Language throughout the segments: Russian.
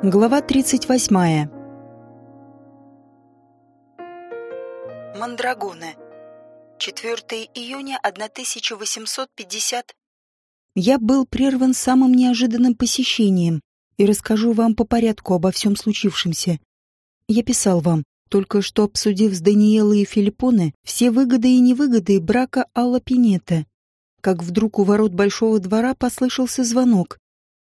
Глава 38. Мандрагоны. 4 июня 1850. Я был прерван самым неожиданным посещением и расскажу вам по порядку обо всем случившемся. Я писал вам, только что обсудив с Даниэлой и Филиппоне все выгоды и невыгоды брака Алла Пинета, как вдруг у ворот большого двора послышался звонок.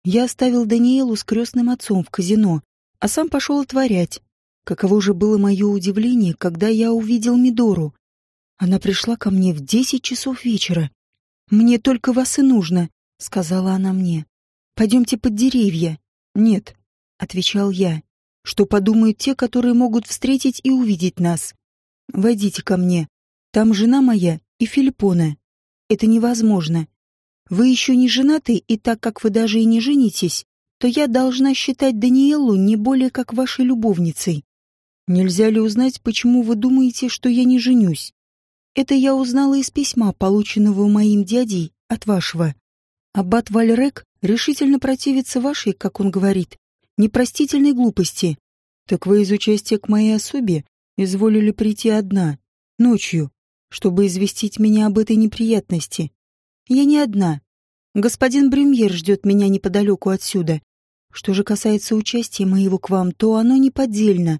Я оставил Даниэлу с крестным отцом в казино, а сам пошел отворять. Каково же было мое удивление, когда я увидел Мидору. Она пришла ко мне в десять часов вечера. «Мне только вас и нужно», — сказала она мне. «Пойдемте под деревья». «Нет», — отвечал я. «Что подумают те, которые могут встретить и увидеть нас? Войдите ко мне. Там жена моя и Филиппона. Это невозможно. Вы еще не женаты, и так как вы даже и не женитесь, то я должна считать Даниэлу не более как вашей любовницей. Нельзя ли узнать, почему вы думаете, что я не женюсь? Это я узнала из письма, полученного моим дядей от вашего. Аббат Вальрек решительно противится вашей, как он говорит, непростительной глупости. Так вы из участия к моей особе изволили прийти одна, ночью, чтобы известить меня об этой неприятности. Я не одна. Господин Бремьер ждет меня неподалеку отсюда. Что же касается участия моего к вам, то оно неподдельно.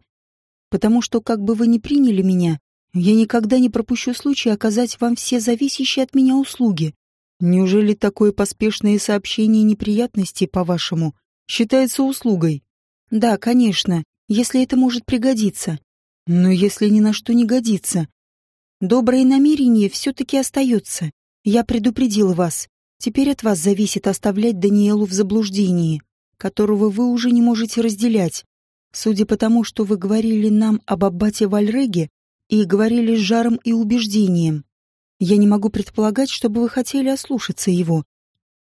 Потому что, как бы вы ни приняли меня, я никогда не пропущу случая оказать вам все зависящие от меня услуги. Неужели такое поспешное сообщение неприятностей, по-вашему, считается услугой? Да, конечно, если это может пригодиться. Но если ни на что не годится. Доброе намерение все-таки остается. Я предупредил вас. Теперь от вас зависит оставлять Даниэлу в заблуждении, которого вы уже не можете разделять. Судя по тому, что вы говорили нам об аббате Вальреге и говорили с жаром и убеждением, я не могу предполагать, чтобы вы хотели ослушаться его.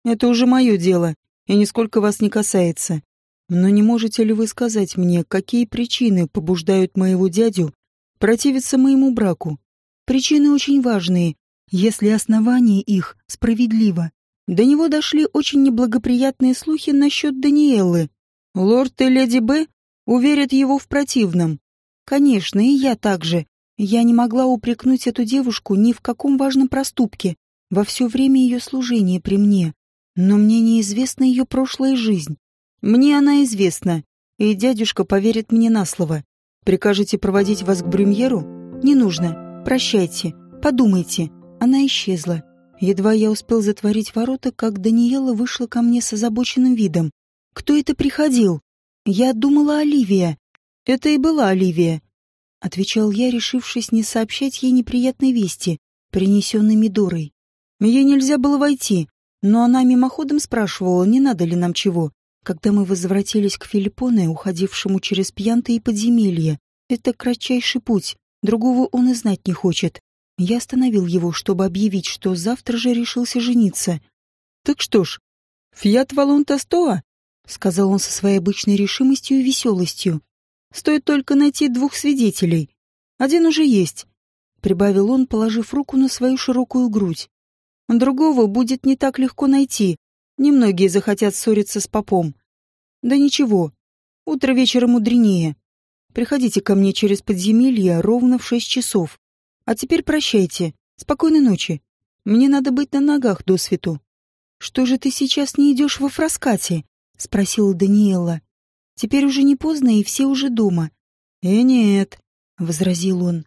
Это уже мое дело, и нисколько вас не касается. Но не можете ли вы сказать мне, какие причины побуждают моего дядю противиться моему браку? Причины очень важные, если основание их справедливо. До него дошли очень неблагоприятные слухи насчет Даниэлы. Лорд и леди Б уверят его в противном. Конечно, и я также. Я не могла упрекнуть эту девушку ни в каком важном проступке во все время ее служения при мне. Но мне неизвестна ее прошлая жизнь. Мне она известна, и дядюшка поверит мне на слово. Прикажете проводить вас к Брюмьеру? Не нужно. Прощайте. Подумайте. Она исчезла. Едва я успел затворить ворота, как Даниэла вышла ко мне с озабоченным видом. «Кто это приходил?» «Я думала, Оливия». «Это и была Оливия», — отвечал я, решившись не сообщать ей неприятной вести, принесенной Мидорой. Ей нельзя было войти, но она мимоходом спрашивала, не надо ли нам чего. Когда мы возвратились к Филиппоне, уходившему через пьянты и подземелья, это кратчайший путь, другого он и знать не хочет. Я остановил его, чтобы объявить, что завтра же решился жениться. «Так что ж, фиат валунта стоа?» — сказал он со своей обычной решимостью и веселостью. «Стоит только найти двух свидетелей. Один уже есть», — прибавил он, положив руку на свою широкую грудь. «Другого будет не так легко найти. Немногие захотят ссориться с попом. Да ничего, утро вечера мудренее. Приходите ко мне через подземелье ровно в шесть часов. А теперь прощайте. Спокойной ночи. Мне надо быть на ногах до свету. Что же ты сейчас не идешь во фраскате? Спросила Даниэла. Теперь уже не поздно, и все уже дома. Э, нет, возразил он.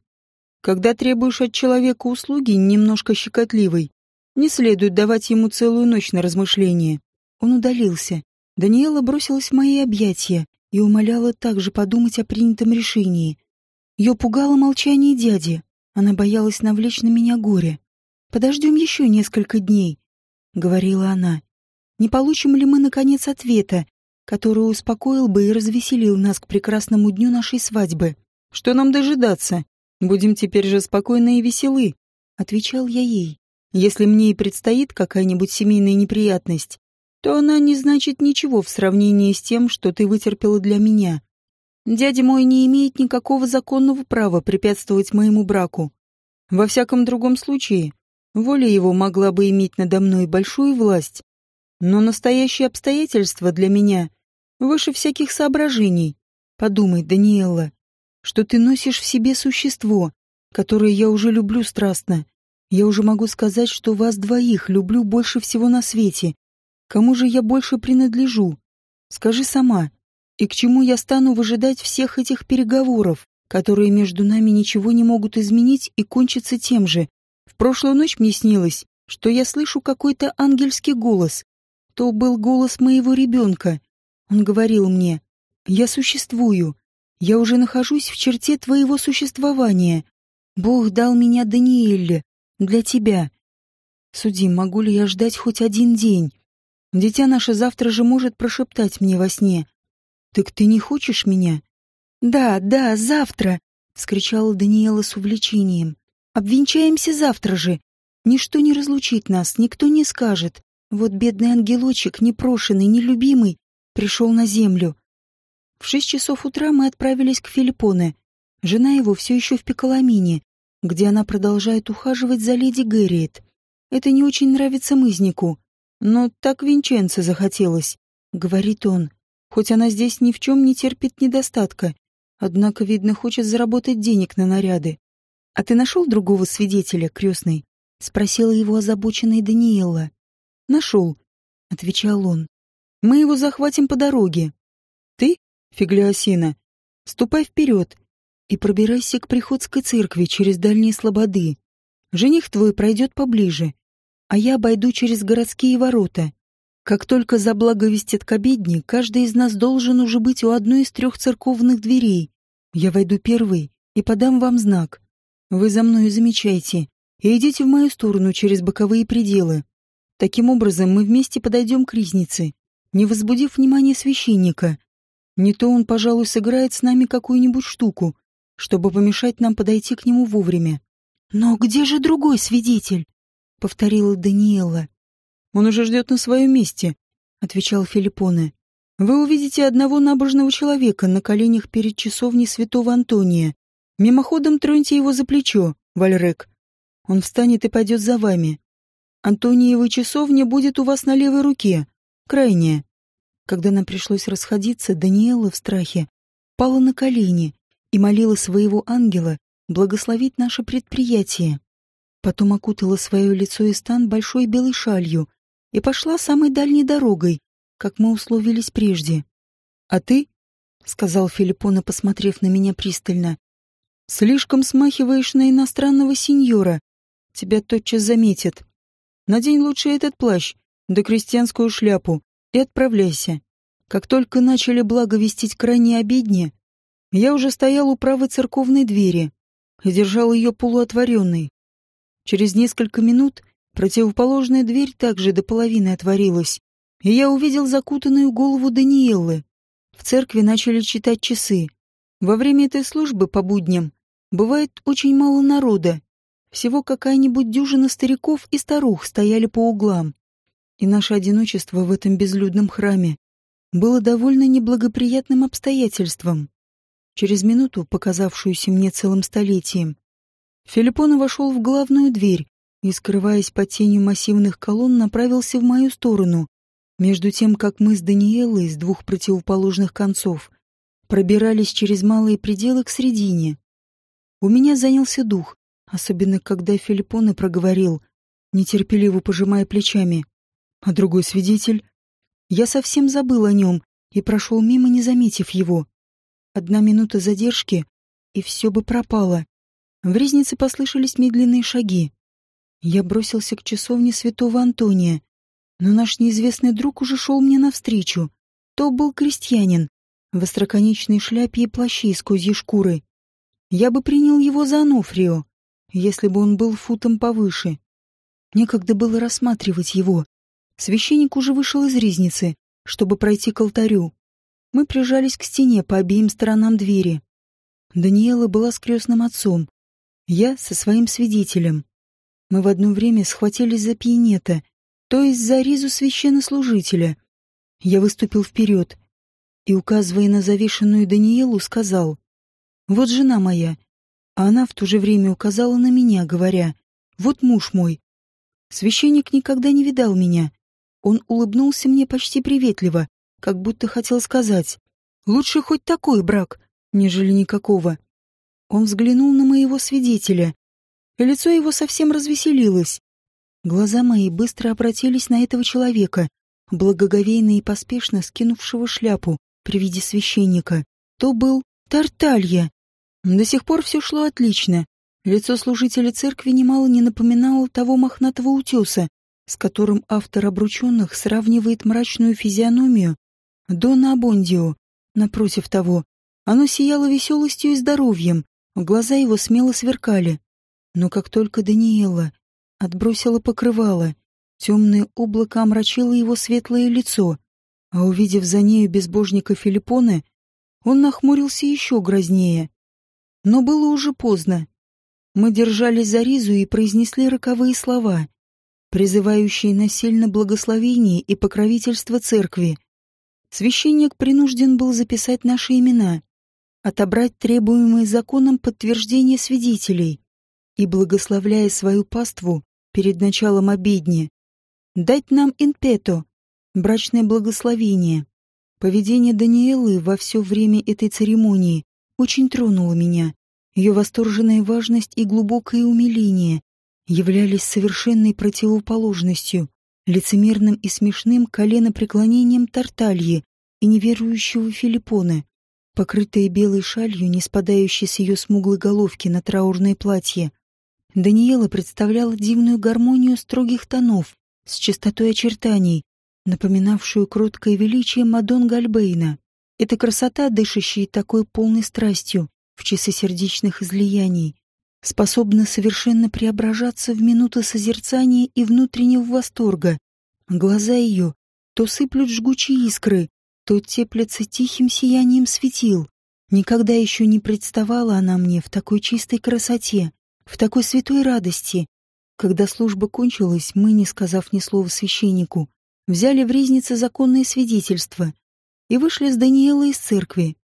Когда требуешь от человека услуги немножко щекотливой, не следует давать ему целую ночь на размышление. Он удалился. Даниэла бросилась в мои объятия и умоляла также подумать о принятом решении. Ее пугало молчание дяди. Она боялась навлечь на меня горе. «Подождем еще несколько дней», — говорила она. «Не получим ли мы, наконец, ответа, который успокоил бы и развеселил нас к прекрасному дню нашей свадьбы? Что нам дожидаться? Будем теперь же спокойны и веселы», — отвечал я ей. «Если мне и предстоит какая-нибудь семейная неприятность, то она не значит ничего в сравнении с тем, что ты вытерпела для меня. Дядя мой не имеет никакого законного права препятствовать моему браку. Во всяком другом случае, воля его могла бы иметь надо мной большую власть. Но настоящие обстоятельства для меня выше всяких соображений. Подумай, Даниэлла, что ты носишь в себе существо, которое я уже люблю страстно. Я уже могу сказать, что вас двоих люблю больше всего на свете. Кому же я больше принадлежу? Скажи сама. И к чему я стану выжидать всех этих переговоров, которые между нами ничего не могут изменить и кончатся тем же? В прошлую ночь мне снилось, что я слышу какой-то ангельский голос. То был голос моего ребенка. Он говорил мне, «Я существую. Я уже нахожусь в черте твоего существования. Бог дал меня Даниэле, для тебя. Суди, могу ли я ждать хоть один день? Дитя наше завтра же может прошептать мне во сне. Так ты не хочешь меня? Да, да, завтра, вскричала Даниэла с увлечением. Обвенчаемся завтра же. Ничто не разлучит нас, никто не скажет. Вот бедный ангелочек, непрошенный, нелюбимый, пришел на землю. В шесть часов утра мы отправились к Филиппоне. Жена его все еще в Пиколамине, где она продолжает ухаживать за леди Гэрриет. Это не очень нравится мызнику, но так Винченце захотелось, — говорит он, хоть она здесь ни в чем не терпит недостатка, однако, видно, хочет заработать денег на наряды. «А ты нашел другого свидетеля, крестный?» — спросила его озабоченная Даниэла. «Нашел», — отвечал он. «Мы его захватим по дороге. Ты, Фиглиосина, ступай вперед и пробирайся к приходской церкви через дальние слободы. Жених твой пройдет поближе, а я обойду через городские ворота. Как только заблаговестят к обедне, каждый из нас должен уже быть у одной из трех церковных дверей. Я войду первый и подам вам знак. Вы за мной замечайте и идите в мою сторону через боковые пределы. Таким образом, мы вместе подойдем к ризнице, не возбудив внимания священника. Не то он, пожалуй, сыграет с нами какую-нибудь штуку, чтобы помешать нам подойти к нему вовремя. «Но где же другой свидетель?» — повторила Даниэла. «Он уже ждет на своем месте», — отвечал Филиппоне. «Вы увидите одного набожного человека на коленях перед часовней святого Антония. Мимоходом троньте его за плечо, Вальрек. Он встанет и пойдет за вами. Антониева часовня будет у вас на левой руке, крайняя. Когда нам пришлось расходиться, Даниэла в страхе пала на колени и молила своего ангела благословить наше предприятие. Потом окутала свое лицо и стан большой белой шалью и пошла самой дальней дорогой, как мы условились прежде. «А ты?» — сказал Филиппона, посмотрев на меня пристально. Слишком смахиваешь на иностранного сеньора. Тебя тотчас заметят. Надень лучше этот плащ, да крестьянскую шляпу, и отправляйся. Как только начали благовестить крайне обедне, я уже стоял у правой церковной двери и держал ее полуотворенной. Через несколько минут противоположная дверь также до половины отворилась, и я увидел закутанную голову Даниэлы. В церкви начали читать часы. Во время этой службы по будням Бывает очень мало народа. Всего какая-нибудь дюжина стариков и старух стояли по углам. И наше одиночество в этом безлюдном храме было довольно неблагоприятным обстоятельством. Через минуту, показавшуюся мне целым столетием, Филиппон вошел в главную дверь и, скрываясь под тенью массивных колонн, направился в мою сторону, между тем, как мы с Даниэлой с двух противоположных концов пробирались через малые пределы к средине. У меня занялся дух, особенно когда Филиппоне проговорил, нетерпеливо пожимая плечами. А другой свидетель? Я совсем забыл о нем и прошел мимо, не заметив его. Одна минута задержки, и все бы пропало. В резнице послышались медленные шаги. Я бросился к часовне святого Антония, но наш неизвестный друг уже шел мне навстречу. То был крестьянин, в остроконечной шляпе и плаще из козьей шкуры. Я бы принял его за Ануфрио, если бы он был футом повыше. Некогда было рассматривать его. Священник уже вышел из ризницы, чтобы пройти к алтарю. Мы прижались к стене по обеим сторонам двери. Даниэла была с крестным отцом. Я со своим свидетелем. Мы в одно время схватились за пиенета, то есть за ризу священнослужителя. Я выступил вперед и, указывая на завешенную Даниэлу, сказал вот жена моя. А она в то же время указала на меня, говоря, вот муж мой. Священник никогда не видал меня. Он улыбнулся мне почти приветливо, как будто хотел сказать «Лучше хоть такой брак, нежели никакого». Он взглянул на моего свидетеля, и лицо его совсем развеселилось. Глаза мои быстро обратились на этого человека, благоговейно и поспешно скинувшего шляпу при виде священника. То был Тарталья. До сих пор все шло отлично. Лицо служителя церкви немало не напоминало того мохнатого утеса, с которым автор обрученных сравнивает мрачную физиономию Дона Абондио. Напротив того, оно сияло веселостью и здоровьем, глаза его смело сверкали. Но как только Даниэла отбросила покрывало, темное облако омрачило его светлое лицо, а увидев за нею безбожника Филиппоны, он нахмурился еще грознее. Но было уже поздно. Мы держались за Ризу и произнесли роковые слова, призывающие насильно благословение и покровительство церкви. Священник принужден был записать наши имена, отобрать требуемые законом подтверждение свидетелей и, благословляя свою паству перед началом обедни, дать нам инпето, брачное благословение. Поведение Даниэлы во все время этой церемонии очень тронуло меня. Ее восторженная важность и глубокое умиление являлись совершенной противоположностью, лицемерным и смешным коленопреклонением Тартальи и неверующего Филиппона, покрытая белой шалью, не спадающей с ее смуглой головки на траурное платье. Даниэла представляла дивную гармонию строгих тонов с чистотой очертаний, напоминавшую кроткое величие Мадон Гальбейна. Эта красота, дышащая такой полной страстью в часы сердечных излияний, способна совершенно преображаться в минуты созерцания и внутреннего восторга. Глаза ее то сыплют жгучие искры, то теплятся тихим сиянием светил. Никогда еще не представала она мне в такой чистой красоте, в такой святой радости. Когда служба кончилась, мы, не сказав ни слова священнику, взяли в ризнице законные свидетельства и вышли с Даниэла из церкви.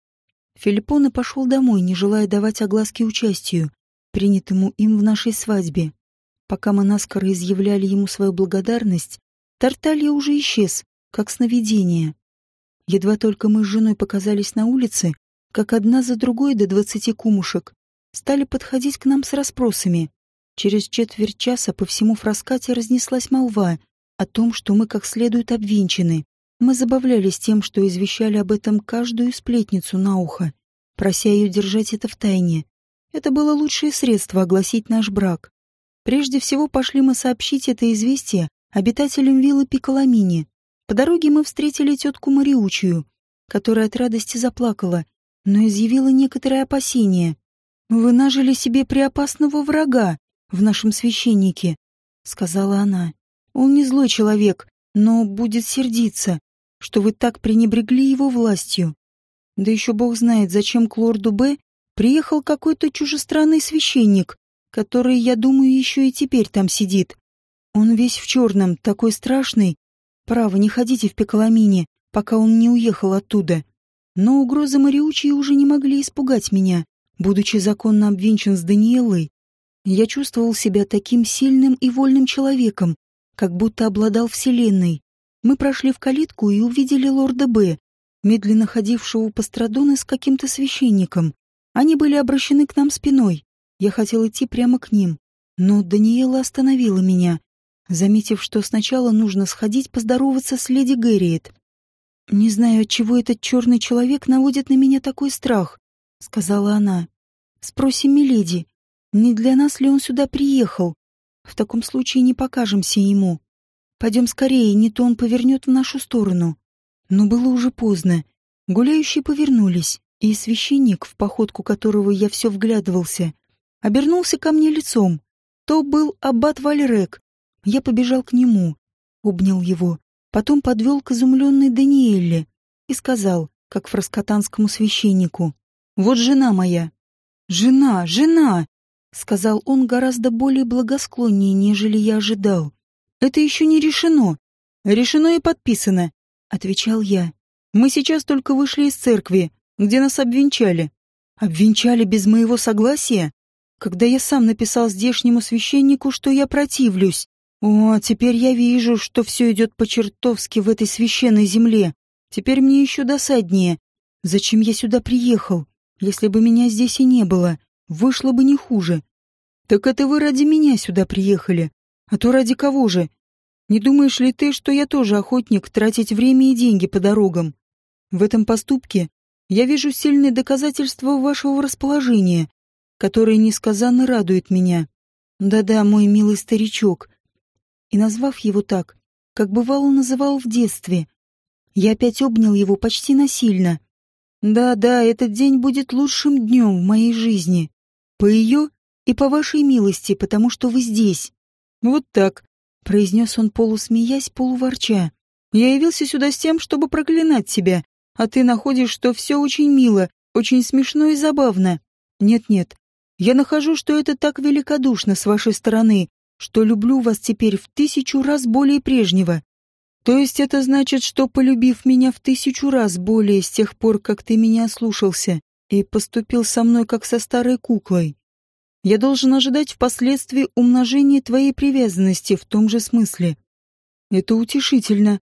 Филиппоне пошел домой, не желая давать огласки участию, принятому им в нашей свадьбе. Пока мы наскоро изъявляли ему свою благодарность, Тарталья уже исчез, как сновидение. Едва только мы с женой показались на улице, как одна за другой до двадцати кумушек стали подходить к нам с расспросами. Через четверть часа по всему Фраскате разнеслась молва о том, что мы как следует обвенчаны. Мы забавлялись тем, что извещали об этом каждую сплетницу на ухо, прося ее держать это в тайне, это было лучшее средство огласить наш брак. Прежде всего пошли мы сообщить это известие обитателям виллы Пиколамини. По дороге мы встретили тетку Мариучию, которая от радости заплакала, но изъявила некоторые опасения. «Вы нажили себе преопасного врага в нашем священнике», — сказала она. «Он не злой человек, но будет сердиться, что вы так пренебрегли его властью. Да еще бог знает, зачем к лорду Б приехал какой-то чужестранный священник, который, я думаю, еще и теперь там сидит. Он весь в черном, такой страшный. Право, не ходите в Пекаламине, пока он не уехал оттуда. Но угрозы Мариучи уже не могли испугать меня. Будучи законно обвенчан с Даниэлой, я чувствовал себя таким сильным и вольным человеком, как будто обладал вселенной. Мы прошли в калитку и увидели лорда Б, медленно ходившего у Пастрадона с каким-то священником. Они были обращены к нам спиной. Я хотел идти прямо к ним. Но Даниэла остановила меня, заметив, что сначала нужно сходить поздороваться с леди Гэриет. «Не знаю, от чего этот черный человек наводит на меня такой страх», — сказала она. «Спросим миледи, не для нас ли он сюда приехал? В таком случае не покажемся ему. Пойдем скорее, не то он повернет в нашу сторону». Но было уже поздно. Гуляющие повернулись и священник, в походку которого я все вглядывался, обернулся ко мне лицом. То был аббат Вальрек. Я побежал к нему, обнял его, потом подвел к изумленной Даниэле и сказал, как фраскотанскому священнику, «Вот жена моя». «Жена, жена!» — сказал он гораздо более благосклоннее, нежели я ожидал. «Это еще не решено. Решено и подписано», — отвечал я. «Мы сейчас только вышли из церкви, где нас обвенчали. Обвенчали без моего согласия? Когда я сам написал здешнему священнику, что я противлюсь. О, теперь я вижу, что все идет по-чертовски в этой священной земле. Теперь мне еще досаднее. Зачем я сюда приехал? Если бы меня здесь и не было, вышло бы не хуже. Так это вы ради меня сюда приехали. А то ради кого же? Не думаешь ли ты, что я тоже охотник тратить время и деньги по дорогам? В этом поступке я вижу сильные доказательства вашего расположения, которое несказанно радует меня. Да-да, мой милый старичок. И назвав его так, как бывало называл в детстве, я опять обнял его почти насильно. Да-да, этот день будет лучшим днем в моей жизни. По ее и по вашей милости, потому что вы здесь. Вот так, произнес он полусмеясь, полуворча. Я явился сюда с тем, чтобы проклинать тебя, а ты находишь, что все очень мило, очень смешно и забавно. Нет-нет, я нахожу, что это так великодушно с вашей стороны, что люблю вас теперь в тысячу раз более прежнего. То есть это значит, что, полюбив меня в тысячу раз более с тех пор, как ты меня слушался и поступил со мной как со старой куклой, я должен ожидать впоследствии умножения твоей привязанности в том же смысле. Это утешительно.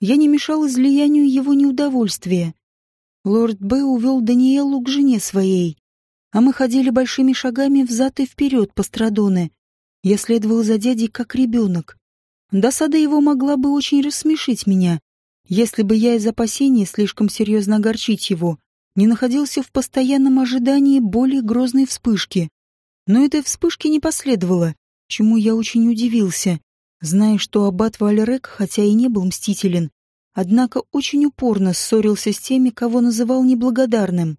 Я не мешал излиянию его неудовольствия. Лорд Б. увел Даниэлу к жене своей, а мы ходили большими шагами взад и вперед по страдоне. Я следовал за дядей как ребенок. Досада его могла бы очень рассмешить меня, если бы я из опасения слишком серьезно огорчить его не находился в постоянном ожидании более грозной вспышки. Но этой вспышки не последовало, чему я очень удивился, зная, что аббат Валерек, хотя и не был мстителен, однако очень упорно ссорился с теми, кого называл неблагодарным.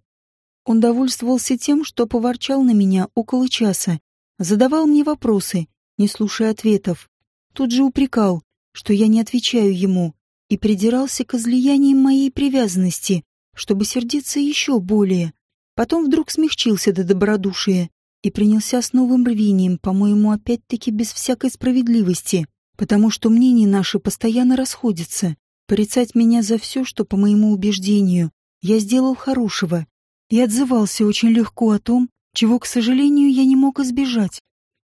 Он довольствовался тем, что поворчал на меня около часа, задавал мне вопросы, не слушая ответов. Тут же упрекал, что я не отвечаю ему, и придирался к излияниям моей привязанности, чтобы сердиться еще более. Потом вдруг смягчился до добродушия и принялся с новым рвением, по-моему, опять-таки без всякой справедливости, потому что мнения наши постоянно расходятся. Порицать меня за все, что, по моему убеждению, я сделал хорошего, и отзывался очень легко о том, чего, к сожалению, я не мог избежать.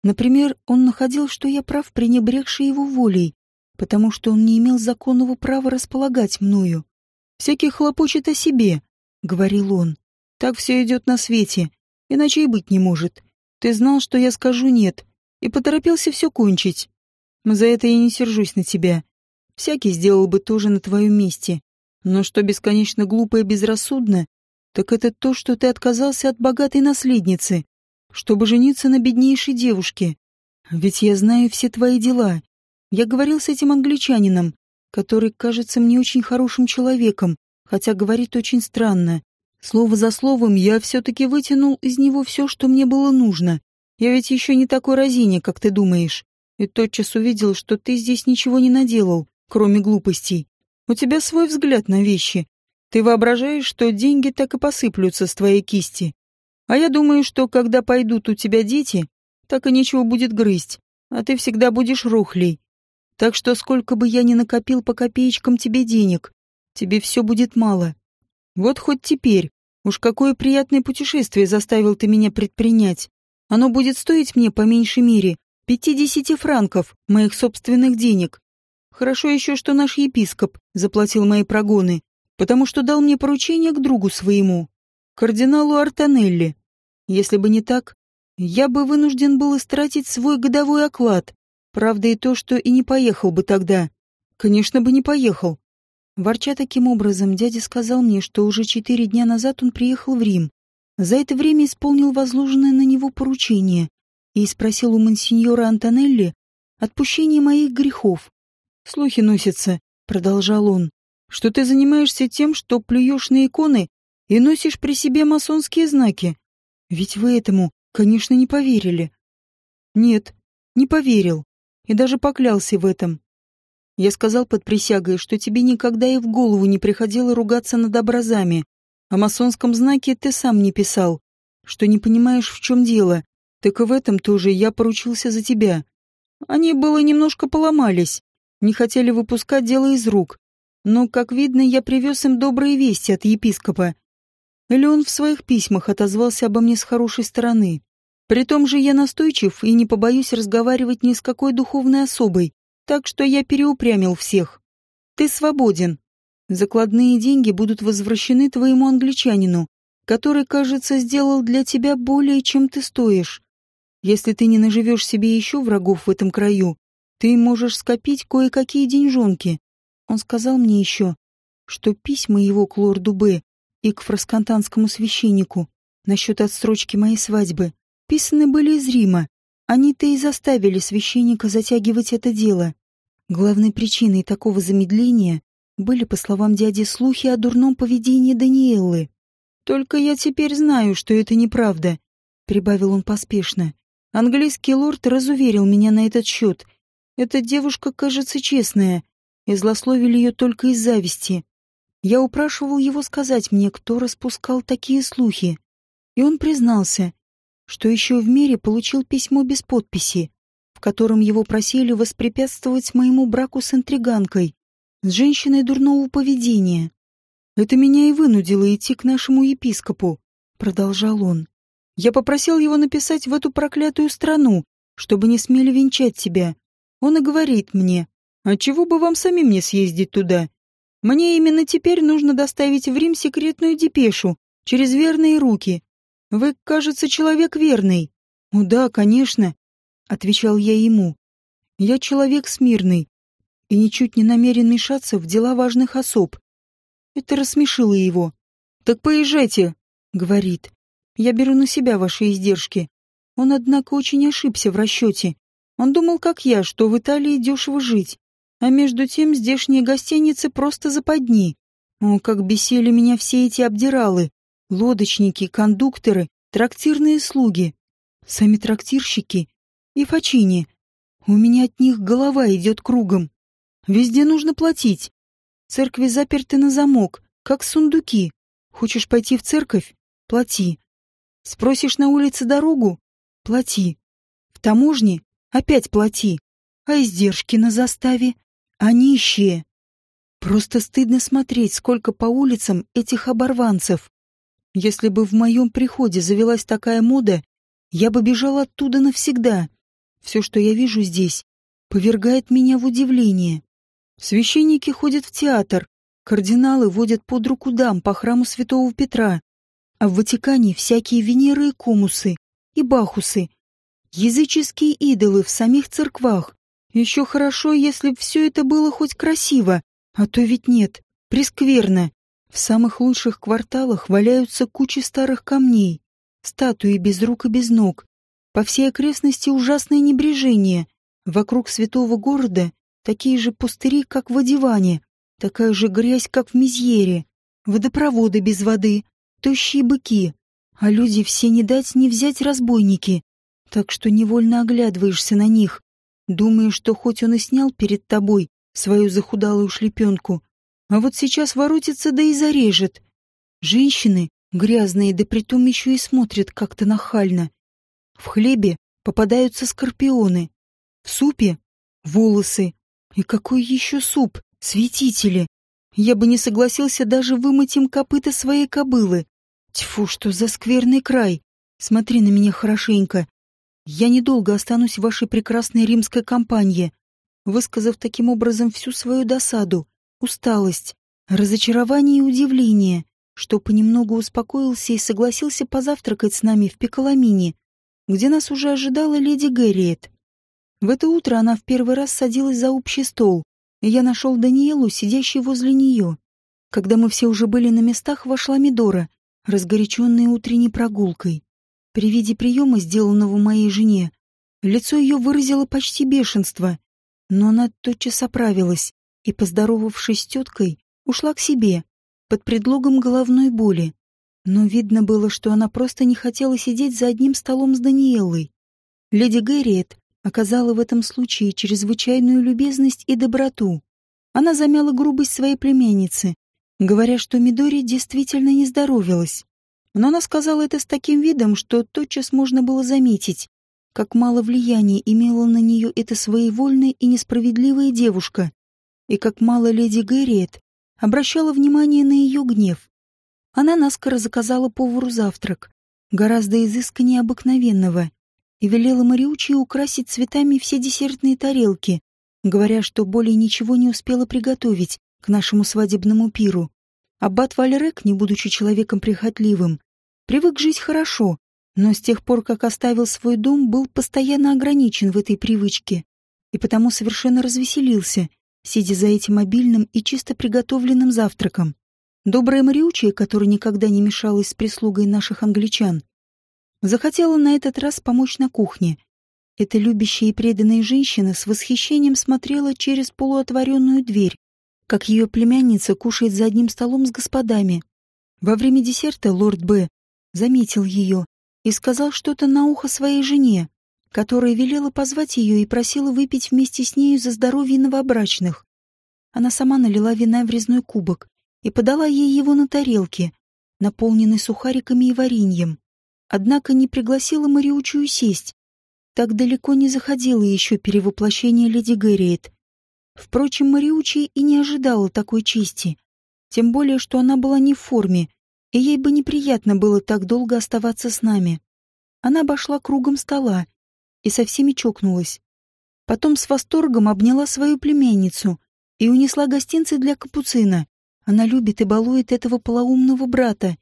Например, он находил, что я прав, пренебрегший его волей, потому что он не имел законного права располагать мною. «Всякий хлопочет о себе», — говорил он. «Так все идет на свете, Иначе и быть не может. Ты знал, что я скажу «нет», и поторопился все кончить. За это я не сержусь на тебя. Всякий сделал бы тоже на твоем месте. Но что бесконечно глупо и безрассудно, так это то, что ты отказался от богатой наследницы, чтобы жениться на беднейшей девушке. Ведь я знаю все твои дела. Я говорил с этим англичанином, который кажется мне очень хорошим человеком, хотя говорит очень странно. Слово за словом я все-таки вытянул из него все, что мне было нужно. Я ведь еще не такой разине, как ты думаешь. И тотчас увидел, что ты здесь ничего не наделал, кроме глупостей. У тебя свой взгляд на вещи. Ты воображаешь, что деньги так и посыплются с твоей кисти. А я думаю, что когда пойдут у тебя дети, так и нечего будет грызть, а ты всегда будешь рухлей. Так что сколько бы я ни накопил по копеечкам тебе денег, тебе все будет мало. Вот хоть теперь, уж какое приятное путешествие заставил ты меня предпринять. Оно будет стоить мне по меньшей мере пятидесяти франков моих собственных денег. Хорошо еще, что наш епископ заплатил мои прогоны, потому что дал мне поручение к другу своему, кардиналу Артанелли. Если бы не так, я бы вынужден был истратить свой годовой оклад. Правда и то, что и не поехал бы тогда. Конечно бы не поехал. Ворча таким образом, дядя сказал мне, что уже четыре дня назад он приехал в Рим. За это время исполнил возложенное на него поручение и спросил у мансиньора Антонелли отпущение моих грехов. «Слухи носятся», — продолжал он, — «что ты занимаешься тем, что плюешь на иконы и носишь при себе масонские знаки. Ведь вы этому, конечно, не поверили». «Нет, не поверил, и даже поклялся в этом. Я сказал под присягой, что тебе никогда и в голову не приходило ругаться над образами. О масонском знаке ты сам не писал, что не понимаешь, в чем дело. Так и в этом тоже я поручился за тебя. Они было немножко поломались, не хотели выпускать дело из рук. Но, как видно, я привез им добрые вести от епископа. Или он в своих письмах отозвался обо мне с хорошей стороны. При том же я настойчив и не побоюсь разговаривать ни с какой духовной особой, так что я переупрямил всех. Ты свободен. Закладные деньги будут возвращены твоему англичанину, который, кажется, сделал для тебя более, чем ты стоишь. Если ты не наживешь себе еще врагов в этом краю, ты можешь скопить кое-какие деньжонки. Он сказал мне еще, что письма его к лорду Б и к фраскантанскому священнику насчет отсрочки моей свадьбы писаны были из Рима. Они-то и заставили священника затягивать это дело. Главной причиной такого замедления были, по словам дяди, слухи о дурном поведении Даниэллы. «Только я теперь знаю, что это неправда», — прибавил он поспешно. «Английский лорд разуверил меня на этот счет. Эта девушка, кажется, честная, и злословили ее только из зависти. Я упрашивал его сказать мне, кто распускал такие слухи. И он признался, что еще в мире получил письмо без подписи, в котором его просили воспрепятствовать моему браку с интриганкой, с женщиной дурного поведения. Это меня и вынудило идти к нашему епископу, продолжал он. Я попросил его написать в эту проклятую страну, чтобы не смели венчать тебя. Он и говорит мне, а чего бы вам самим не съездить туда? Мне именно теперь нужно доставить в Рим секретную депешу через верные руки. Вы, кажется, человек верный. Ну да, конечно, отвечал я ему. Я человек смирный и ничуть не намерен мешаться в дела важных особ. Это рассмешило его. Так поезжайте, говорит. Я беру на себя ваши издержки. Он, однако, очень ошибся в расчете. Он думал, как я, что в Италии дешево жить. А между тем здешние гостиницы просто западни. О, как бесили меня все эти обдиралы. Лодочники, кондукторы, трактирные слуги. Сами трактирщики и фачини. У меня от них голова идет кругом. Везде нужно платить. Церкви заперты на замок, как сундуки. Хочешь пойти в церковь? Плати. Спросишь на улице дорогу? Плати. В таможне? Опять плати. А издержки на заставе? А нищие. Просто стыдно смотреть, сколько по улицам этих оборванцев. Если бы в моем приходе завелась такая мода, я бы бежал оттуда навсегда. Все, что я вижу здесь, повергает меня в удивление. Священники ходят в театр, кардиналы водят под руку дам по храму святого Петра, а в Ватикане всякие Венеры и Комусы, и Бахусы, языческие идолы в самих церквах. Еще хорошо, если б все это было хоть красиво, а то ведь нет, прескверно. В самых лучших кварталах валяются кучи старых камней, статуи без рук и без ног. По всей окрестности ужасное небрежение. Вокруг святого города такие же пустыри, как в Одиване, такая же грязь, как в Мизьере, водопроводы без воды, тощие быки, а люди все не дать не взять разбойники, так что невольно оглядываешься на них, Думаю, что хоть он и снял перед тобой свою захудалую шлепенку, а вот сейчас воротится да и зарежет. Женщины, грязные, да притом еще и смотрят как-то нахально. В хлебе попадаются скорпионы, в супе — волосы. И какой еще суп, святители! Я бы не согласился даже вымыть им копыта своей кобылы. Тьфу, что за скверный край! Смотри на меня хорошенько. Я недолго останусь в вашей прекрасной римской компании, высказав таким образом всю свою досаду, усталость, разочарование и удивление, что понемногу успокоился и согласился позавтракать с нами в Пиколамине, где нас уже ожидала леди Гэриет. В это утро она в первый раз садилась за общий стол, и я нашел Даниэлу, сидящей возле нее. Когда мы все уже были на местах, вошла Мидора, разгоряченная утренней прогулкой. При виде приема, сделанного моей жене, лицо ее выразило почти бешенство, но она тотчас оправилась и, поздоровавшись с теткой, ушла к себе под предлогом головной боли. Но видно было, что она просто не хотела сидеть за одним столом с Даниэлой. Леди Гэриет оказала в этом случае чрезвычайную любезность и доброту. Она замяла грубость своей племянницы, говоря, что Мидори действительно не здоровилась. Но она сказала это с таким видом, что тотчас можно было заметить, как мало влияния имела на нее эта своевольная и несправедливая девушка, и как мало леди Гэриет обращала внимание на ее гнев. Она наскоро заказала повару завтрак, гораздо изысканнее обыкновенного, и велела Мариучи украсить цветами все десертные тарелки, говоря, что более ничего не успела приготовить, к нашему свадебному пиру. Аббат Вальрек, не будучи человеком прихотливым, привык жить хорошо, но с тех пор, как оставил свой дом, был постоянно ограничен в этой привычке и потому совершенно развеселился, сидя за этим обильным и чисто приготовленным завтраком. Добрая Мариучия, которая никогда не мешалась с прислугой наших англичан, захотела на этот раз помочь на кухне. Эта любящая и преданная женщина с восхищением смотрела через полуотворенную дверь, как ее племянница кушает за одним столом с господами. Во время десерта лорд Б. заметил ее и сказал что-то на ухо своей жене, которая велела позвать ее и просила выпить вместе с нею за здоровье новобрачных. Она сама налила вина в резной кубок и подала ей его на тарелке, наполненной сухариками и вареньем. Однако не пригласила Мариучую сесть. Так далеко не заходило еще перевоплощение леди Гэриет. Впрочем, Мариучи и не ожидала такой чести. Тем более, что она была не в форме, и ей бы неприятно было так долго оставаться с нами. Она обошла кругом стола и со всеми чокнулась. Потом с восторгом обняла свою племянницу и унесла гостинцы для капуцина. Она любит и балует этого полоумного брата,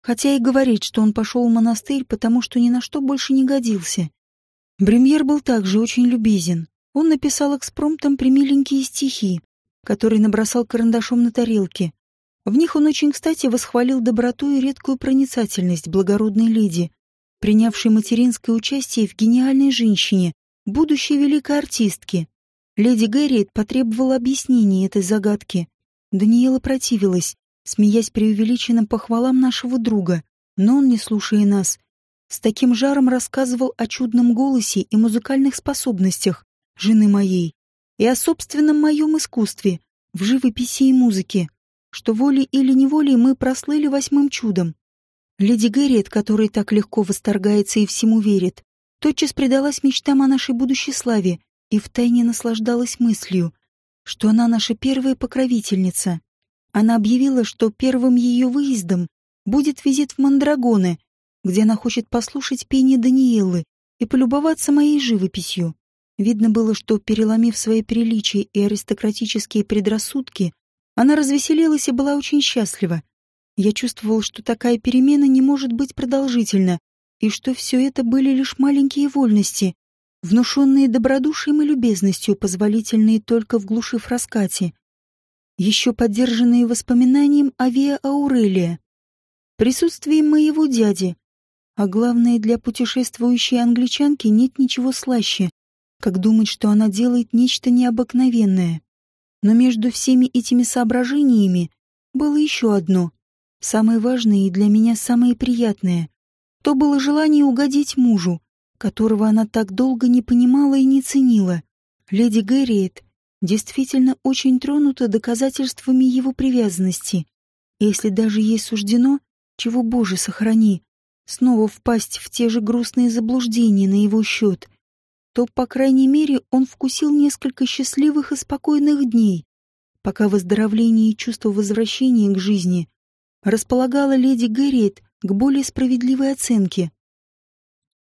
хотя и говорит, что он пошел в монастырь, потому что ни на что больше не годился. Бремьер был также очень любезен. Он написал экспромтом примиленькие стихи, которые набросал карандашом на тарелке. В них он очень кстати восхвалил доброту и редкую проницательность благородной леди, принявшей материнское участие в гениальной женщине, будущей великой артистке. Леди Гэрриет потребовала объяснения этой загадки. Даниэла противилась, смеясь преувеличенным похвалам нашего друга, но он, не слушая нас, с таким жаром рассказывал о чудном голосе и музыкальных способностях жены моей и о собственном моем искусстве в живописи и музыке, что волей или неволей мы прослыли восьмым чудом. Леди Гэрриет, которая так легко восторгается и всему верит, тотчас предалась мечтам о нашей будущей славе и втайне наслаждалась мыслью, что она наша первая покровительница. Она объявила, что первым ее выездом будет визит в Мандрагоны, где она хочет послушать пение Даниэлы и полюбоваться моей живописью. Видно было, что, переломив свои приличия и аристократические предрассудки, она развеселилась и была очень счастлива. Я чувствовал, что такая перемена не может быть продолжительна, и что все это были лишь маленькие вольности, внушенные добродушием и любезностью, позволительные только в глуши фраскати, еще поддержанные воспоминанием о Виа Аурелия, присутствием моего дяди, а главное, для путешествующей англичанки нет ничего слаще, как думать, что она делает нечто необыкновенное. Но между всеми этими соображениями было еще одно, Самое важное и для меня самое приятное — то было желание угодить мужу, которого она так долго не понимала и не ценила. Леди Гэриет действительно очень тронута доказательствами его привязанности. Если даже ей суждено, чего Боже сохрани, снова впасть в те же грустные заблуждения на его счет, то, по крайней мере, он вкусил несколько счастливых и спокойных дней, пока выздоровление и чувство возвращения к жизни располагала леди Гэрриет к более справедливой оценке.